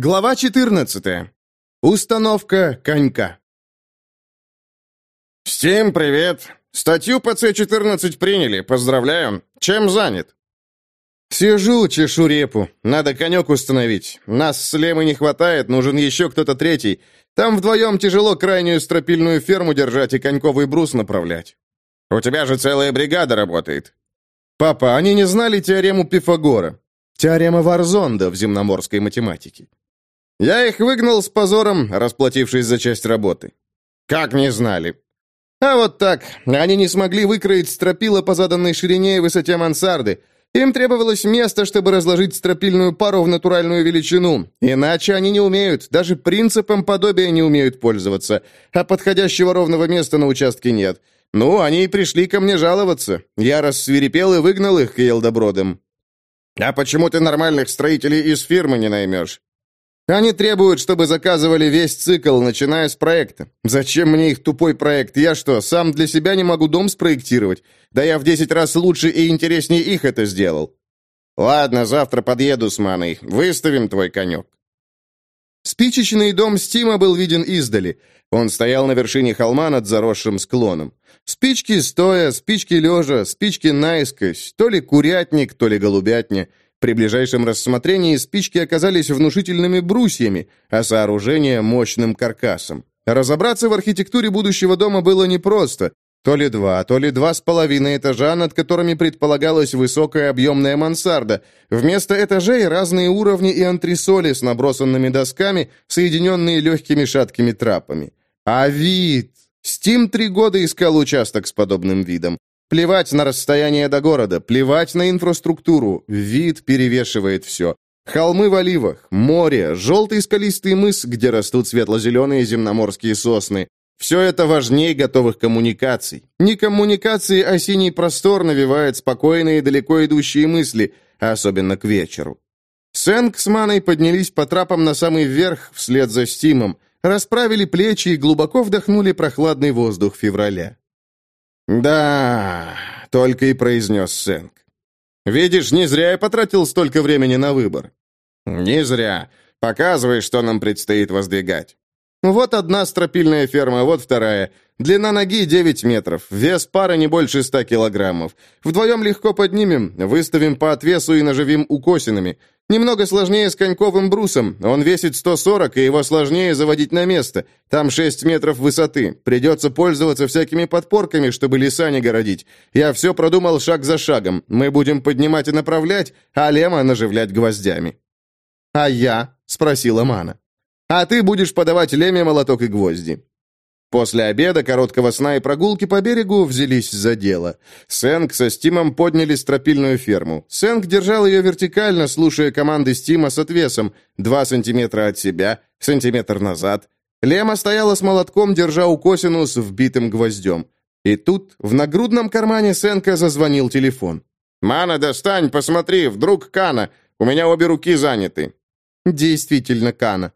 Глава 14. Установка конька. «Стим, привет! Статью по С-14 приняли, поздравляю. Чем занят?» «Сижу, чешу репу. Надо конек установить. Нас с Лемой не хватает, нужен еще кто-то третий. Там вдвоем тяжело крайнюю стропильную ферму держать и коньковый брус направлять». «У тебя же целая бригада работает». «Папа, они не знали теорему Пифагора. Теорема Варзонда в земноморской математике. Я их выгнал с позором, расплатившись за часть работы. Как не знали? А вот так. Они не смогли выкроить стропила по заданной ширине и высоте мансарды. Им требовалось место, чтобы разложить стропильную пару в натуральную величину. Иначе они не умеют, даже принципом подобия не умеют пользоваться. А подходящего ровного места на участке нет. Ну, они и пришли ко мне жаловаться. Я рассвирепел и выгнал их к елдобродам. «А почему ты нормальных строителей из фирмы не наймешь?» «Они требуют, чтобы заказывали весь цикл, начиная с проекта. Зачем мне их тупой проект? Я что, сам для себя не могу дом спроектировать? Да я в десять раз лучше и интереснее их это сделал». «Ладно, завтра подъеду с Маной. Выставим твой конек». Спичечный дом Стима был виден издали. Он стоял на вершине холма над заросшим склоном. Спички стоя, спички лежа, спички наискось, то ли курятник, то ли голубятня. При ближайшем рассмотрении спички оказались внушительными брусьями, а сооружение – мощным каркасом. Разобраться в архитектуре будущего дома было непросто. То ли два, то ли два с половиной этажа, над которыми предполагалась высокая объемная мансарда. Вместо этажей разные уровни и антресоли с набросанными досками, соединенные легкими шаткими трапами. А вид! Стим три года искал участок с подобным видом. Плевать на расстояние до города, плевать на инфраструктуру. Вид перевешивает все. Холмы в оливах, море, желтый скалистый мыс, где растут светло-зеленые земноморские сосны. Все это важнее готовых коммуникаций. Не коммуникации, а синий простор навевает спокойные далеко идущие мысли, особенно к вечеру. Сэнк с Маной поднялись по трапам на самый верх вслед за Стимом, расправили плечи и глубоко вдохнули прохладный воздух февраля. «Да», — только и произнес Сэнк. «Видишь, не зря я потратил столько времени на выбор». «Не зря. Показывай, что нам предстоит воздвигать». Вот одна стропильная ферма, вот вторая. Длина ноги 9 метров, вес пары не больше 100 килограммов. Вдвоем легко поднимем, выставим по отвесу и наживим укосинами. Немного сложнее с коньковым брусом. Он весит 140, и его сложнее заводить на место. Там 6 метров высоты. Придется пользоваться всякими подпорками, чтобы леса не городить. Я все продумал шаг за шагом. Мы будем поднимать и направлять, а Лема наживлять гвоздями. «А я?» — спросила Мана. А ты будешь подавать Леме молоток и гвозди». После обеда, короткого сна и прогулки по берегу взялись за дело. Сэнк со Стимом подняли стропильную ферму. Сэнк держал ее вертикально, слушая команды Стима с отвесом. Два сантиметра от себя, сантиметр назад. Лема стояла с молотком, держа укосину с вбитым гвоздем. И тут в нагрудном кармане Сэнка зазвонил телефон. «Мана, достань, посмотри, вдруг Кана. У меня обе руки заняты». «Действительно Кана.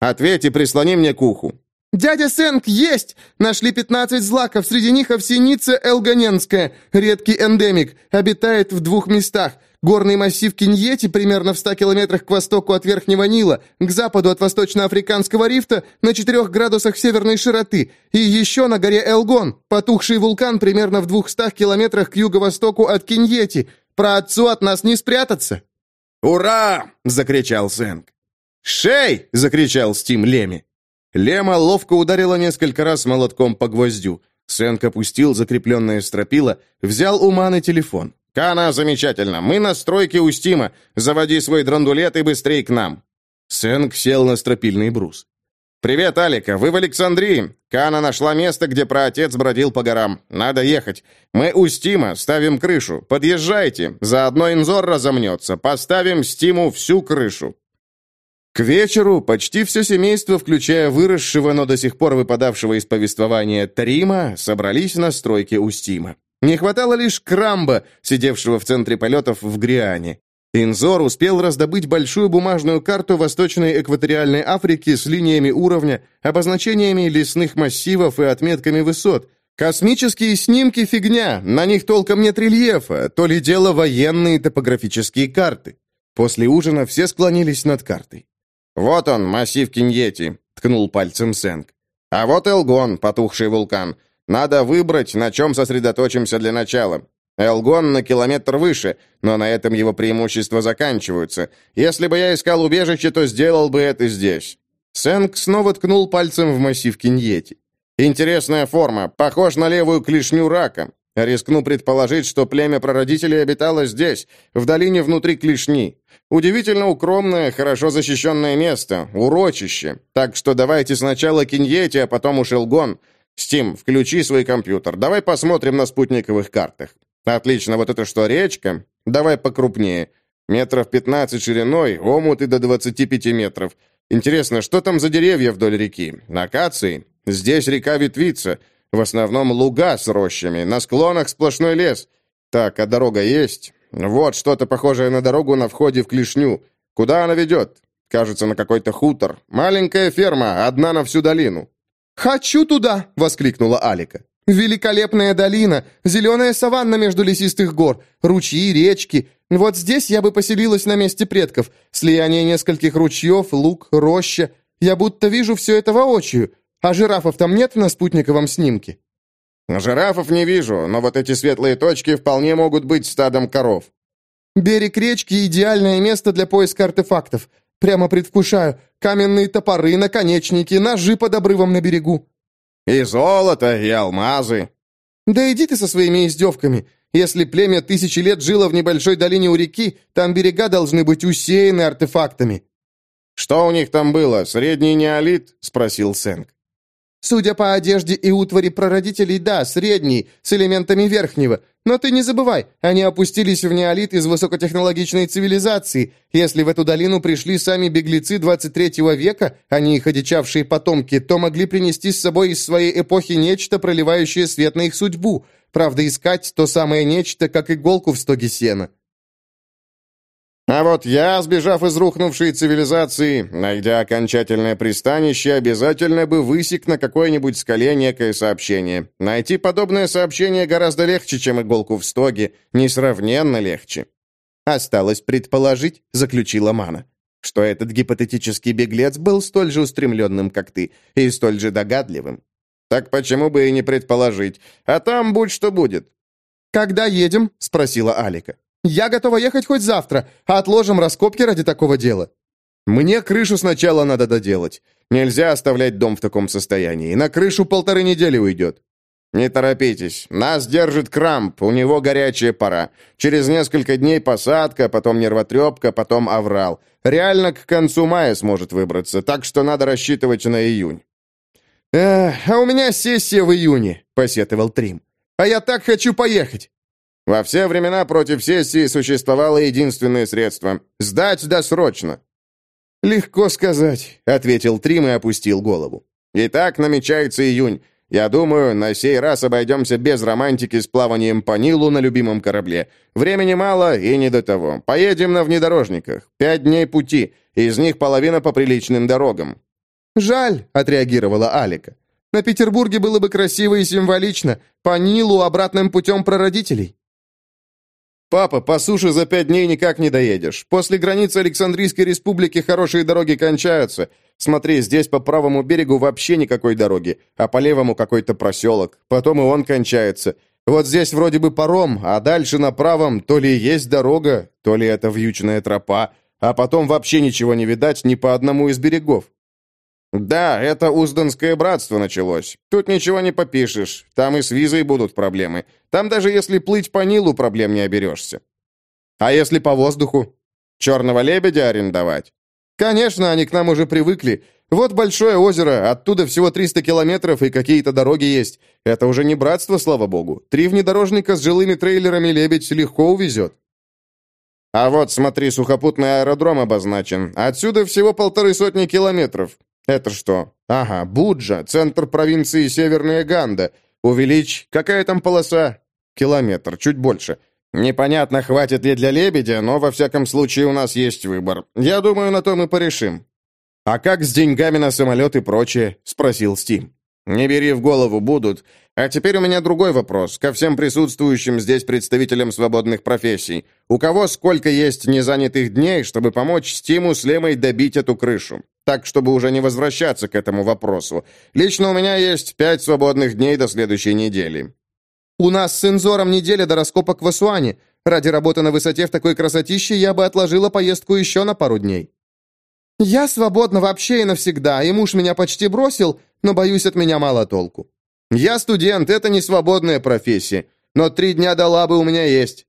Ответь и прислони мне к уху». «Дядя Сэнк, есть! Нашли 15 злаков, среди них овсеница элганенская, редкий эндемик, обитает в двух местах. Горный массив Киньети примерно в 100 километрах к востоку от Верхнего Нила, к западу от Восточноафриканского рифта на 4 градусах северной широты, и еще на горе Элгон, потухший вулкан примерно в 200 километрах к юго-востоку от Киньети. Про отцу от нас не спрятаться!» «Ура!» — закричал Сэнк. «Шей!» — закричал Стим Леми. Лема ловко ударила несколько раз молотком по гвоздю. Сэнк опустил закрепленное стропило, взял у Маны телефон. «Кана, замечательно! Мы на стройке у Стима. Заводи свой драндулет и быстрей к нам!» Сэнк сел на стропильный брус. «Привет, Алика, вы в Александрии. Кана нашла место, где праотец бродил по горам. Надо ехать. Мы у Стима, ставим крышу. Подъезжайте, заодно Инзор разомнется. Поставим Стиму всю крышу». К вечеру почти все семейство, включая выросшего, но до сих пор выпадавшего из повествования Трима, собрались на стройке у Стима. Не хватало лишь Крамба, сидевшего в центре полетов в Гриане. Инзор успел раздобыть большую бумажную карту Восточной экваториальной Африки с линиями уровня, обозначениями лесных массивов и отметками высот. Космические снимки – фигня, на них толком нет рельефа, то ли дело военные топографические карты. После ужина все склонились над картой. «Вот он, массив Киньети», — ткнул пальцем Сэнк. «А вот Элгон, потухший вулкан. Надо выбрать, на чем сосредоточимся для начала. Элгон на километр выше, но на этом его преимущества заканчиваются. Если бы я искал убежище, то сделал бы это здесь». Сэнк снова ткнул пальцем в массив Киньети. «Интересная форма, похож на левую клешню рака. Рискну предположить, что племя прародителей обитало здесь, в долине внутри клешни. Удивительно укромное, хорошо защищенное место, урочище. Так что давайте сначала Киньети, а потом уж Элгон. Стим, включи свой компьютер. Давай посмотрим на спутниковых картах. Отлично, вот это что, речка? Давай покрупнее. Метров 15 шириной, омуты до 25 метров. Интересно, что там за деревья вдоль реки? Акации? Здесь река ветвится. В основном луга с рощами, на склонах сплошной лес. Так, а дорога есть? Вот что-то похожее на дорогу на входе в Клешню. Куда она ведет? Кажется, на какой-то хутор. Маленькая ферма, одна на всю долину. «Хочу туда!» — воскликнула Алика. «Великолепная долина, зеленая саванна между лесистых гор, ручьи, речки. Вот здесь я бы поселилась на месте предков. Слияние нескольких ручьев, луг, роща. Я будто вижу все это воочию. А жирафов там нет на спутниковом снимке?» «Жирафов не вижу, но вот эти светлые точки вполне могут быть стадом коров». «Берег речки — идеальное место для поиска артефактов. Прямо предвкушаю. Каменные топоры, наконечники, ножи под обрывом на берегу». «И золото, и алмазы». «Да иди ты со своими издевками. Если племя тысячи лет жило в небольшой долине у реки, там берега должны быть усеяны артефактами». «Что у них там было? Средний неолит?» — спросил Сэнк. Судя по одежде и утвари прародителей, да, средний, с элементами верхнего. Но ты не забывай, они опустились в неолит из высокотехнологичной цивилизации. Если в эту долину пришли сами беглецы 23 века, а не их одичавшие потомки, то могли принести с собой из своей эпохи нечто, проливающее свет на их судьбу. Правда, искать то самое нечто, как иголку в стоге сена. А вот я, сбежав из рухнувшей цивилизации, найдя окончательное пристанище, обязательно бы высек на какой-нибудь скале некое сообщение. Найти подобное сообщение гораздо легче, чем иголку в стоге, несравненно легче. Осталось предположить, заключила Мана, что этот гипотетический беглец был столь же устремленным, как ты, и столь же догадливым. Так почему бы и не предположить? А там будь что будет. «Когда едем?» — спросила Алика. Я готова ехать хоть завтра, а отложим раскопки ради такого дела». «Мне крышу сначала надо доделать. Нельзя оставлять дом в таком состоянии. На крышу полторы недели уйдет». «Не торопитесь. Нас держит крамп, у него горячая пора. Через несколько дней посадка, потом нервотрепка, потом аврал. Реально к концу мая сможет выбраться, так что надо рассчитывать на июнь». «Эх, а у меня сессия в июне», — посетовал Трим. «А я так хочу поехать». Во все времена против сессии существовало единственное средство — сдать досрочно. «Легко сказать», — ответил Трим и опустил голову. «Итак, намечается июнь. Я думаю, на сей раз обойдемся без романтики с плаванием по Нилу на любимом корабле. Времени мало и не до того. Поедем на внедорожниках. Пять дней пути, из них половина по приличным дорогам». «Жаль», — отреагировала Алика. «На Петербурге было бы красиво и символично. По Нилу обратным путем прародителей». «Папа, по суше за пять дней никак не доедешь. После границы Александрийской республики хорошие дороги кончаются. Смотри, здесь по правому берегу вообще никакой дороги, а по левому какой-то проселок. Потом и он кончается. Вот здесь вроде бы паром, а дальше на правом то ли есть дорога, то ли это вьючная тропа, а потом вообще ничего не видать ни по одному из берегов. «Да, это Узданское братство началось. Тут ничего не попишешь. Там и с визой будут проблемы. Там даже если плыть по Нилу, проблем не оберешься. А если по воздуху? Черного лебедя арендовать? Конечно, они к нам уже привыкли. Вот большое озеро, оттуда всего 300 километров и какие-то дороги есть. Это уже не братство, слава богу. Три внедорожника с жилыми трейлерами лебедь легко увезет. А вот, смотри, сухопутный аэродром обозначен. Отсюда всего полторы сотни километров. Это что? Ага, Буджа, центр провинции Северная Ганда. Увеличь. Какая там полоса? Километр, чуть больше. Непонятно, хватит ли для лебедя, но во всяком случае у нас есть выбор. Я думаю, на то мы порешим. А как с деньгами на самолет и прочее? Спросил Стим. «Не бери в голову, будут. А теперь у меня другой вопрос ко всем присутствующим здесь представителям свободных профессий. У кого сколько есть незанятых дней, чтобы помочь Стиму с Лемой добить эту крышу? Так, чтобы уже не возвращаться к этому вопросу. Лично у меня есть пять свободных дней до следующей недели. У нас с Инзором неделя до раскопок в Асуане. Ради работы на высоте в такой красотище я бы отложила поездку еще на пару дней. Я свободна вообще и навсегда, и муж меня почти бросил, но, боюсь, от меня мало толку. Я студент, это не свободная профессия, но три дня до лабы у меня есть.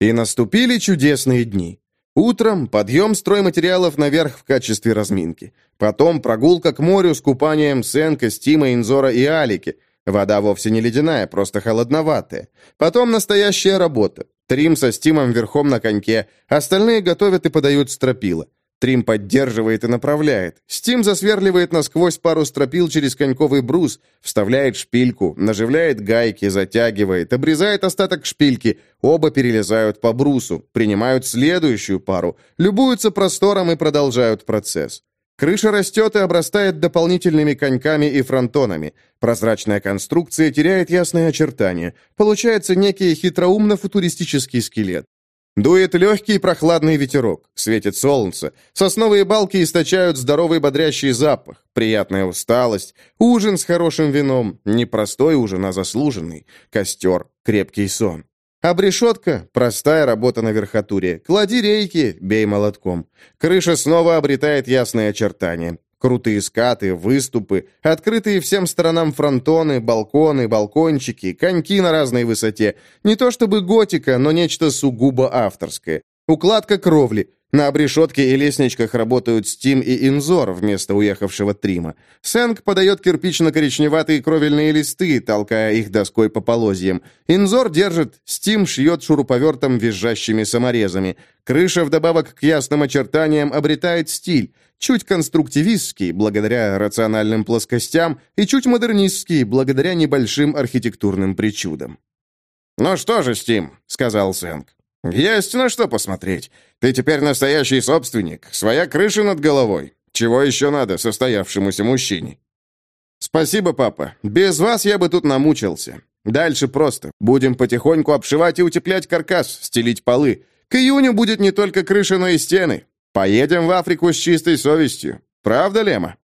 И наступили чудесные дни. Утром подъем стройматериалов наверх в качестве разминки. Потом прогулка к морю с купанием Сенка, Стима, Инзора и Алики. Вода вовсе не ледяная, просто холодноватая. Потом настоящая работа. Трим со Стимом верхом на коньке. Остальные готовят и подают стропила. Трим поддерживает и направляет. Стим засверливает насквозь пару стропил через коньковый брус, вставляет шпильку, наживляет гайки, затягивает, обрезает остаток шпильки. Оба перелезают по брусу, принимают следующую пару, любуются простором и продолжают процесс. Крыша растет и обрастает дополнительными коньками и фронтонами. Прозрачная конструкция теряет ясные очертания. Получается некий хитроумно-футуристический скелет. Дует легкий прохладный ветерок, светит солнце, сосновые балки источают здоровый бодрящий запах, приятная усталость, ужин с хорошим вином, не простой ужин, а заслуженный, костер, крепкий сон. Обрешетка — простая работа на верхотуре. Клади рейки, бей молотком. Крыша снова обретает ясные очертания. Крутые скаты, выступы, открытые всем сторонам фронтоны, балконы, балкончики, коньки на разной высоте. Не то чтобы готика, но нечто сугубо авторское. Укладка кровли, на обрешетке и лестничках работают Стим и Инзор вместо уехавшего Трима. Сэнк подает кирпично-коричневатые кровельные листы, толкая их доской по полозьям. Инзор держит, Стим шьет шуруповертом визжащими саморезами. Крыша, вдобавок к ясным очертаниям, обретает стиль. Чуть конструктивистский, благодаря рациональным плоскостям, и чуть модернистский, благодаря небольшим архитектурным причудам. «Ну что же, Стим», — сказал Сэнк, «Есть на что посмотреть. Ты теперь настоящий собственник, своя крыша над головой. Чего еще надо состоявшемуся мужчине?» «Спасибо, папа. Без вас я бы тут намучился. Дальше просто. Будем потихоньку обшивать и утеплять каркас, стелить полы. К июню будет не только крыша, но и стены. Поедем в Африку с чистой совестью. Правда, Лема?»